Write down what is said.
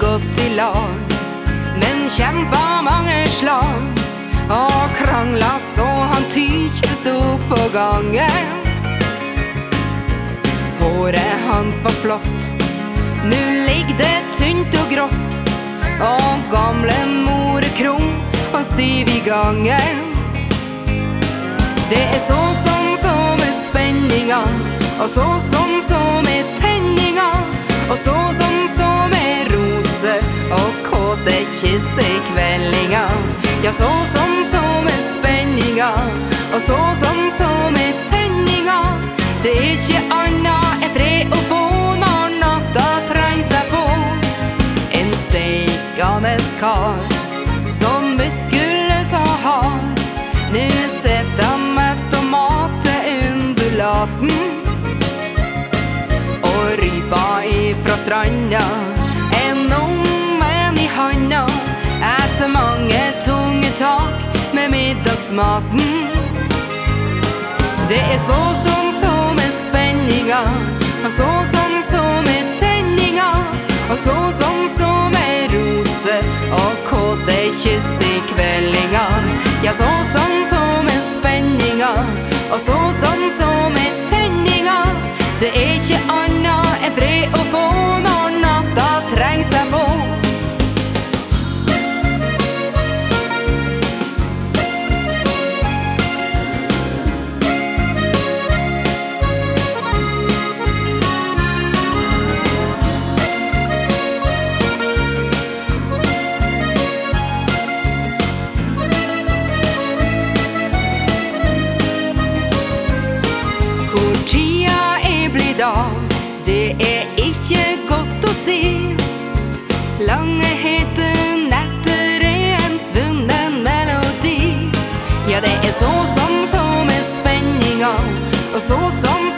godt i lag, men kjempa mange slag. Og krangla så han tykje sto på gangen. Håret hans var flott, nu ligg det tynt og grått. Og gamle mor er og stiv i gangen. Det er så som så med spenninga, og så som så med tenninga, og så som så med og kåte kyss i kveldinga. Ja, så som så med spenninga, og så som så med tenninga. Det er ikke anna enn fred å få når natta trengs deg på. En steikende kar som muskuløs og hard. Nu sitter han mest og mater undulaten. Og rypa ifra stranda tak med middagsmaten. Det er så som så med spenninga, og så som så med tenninga, og så som så med roser og kåte kyss i kveldinga. Ja, så som så med spenninga, og så som så med tenninga. Det er ikke anna enn fred å av, det er ikke godt å si. Lange, hete netter er en svunnen melodi. Ja, det er så som så med spenninga, og så som